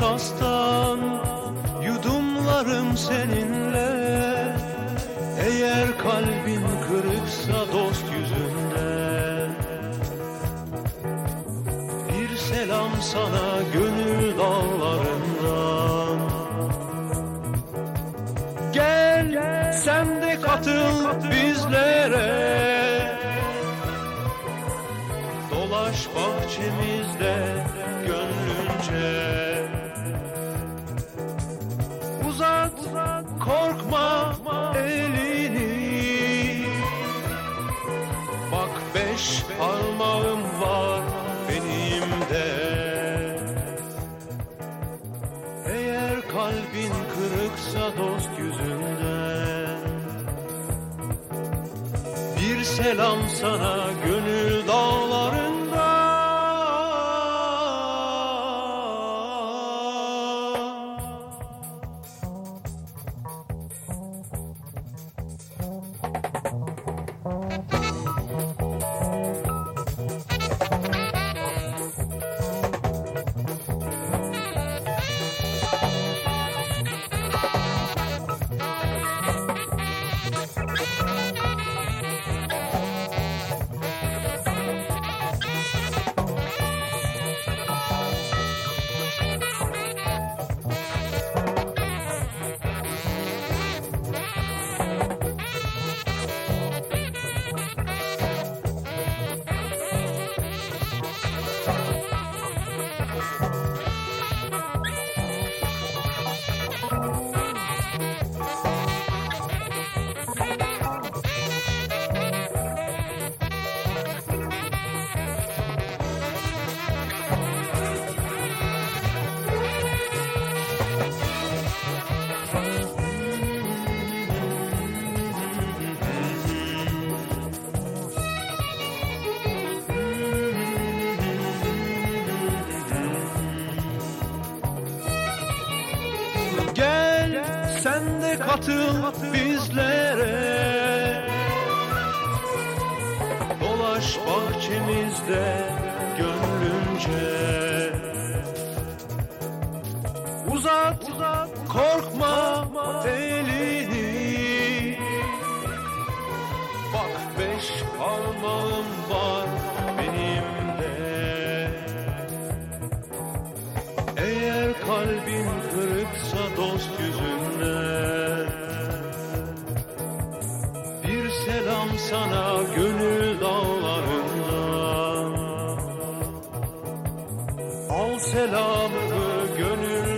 tastan Yudumlarım seninle. Eğer kalbin kırıksa dost yüzünden Bir selam sana gönül dağlarından. Gel sen de katıl bizlere Bir selam sana gönül dağlarında de katıl bizlere. Dolaş bahçemizde gönlünce. Uzat, korkma elini Bak beş parmağım var benim de. Eğer kalbin kırıksa dost yüzünden sana gönül dağlarından Al selamımı gönül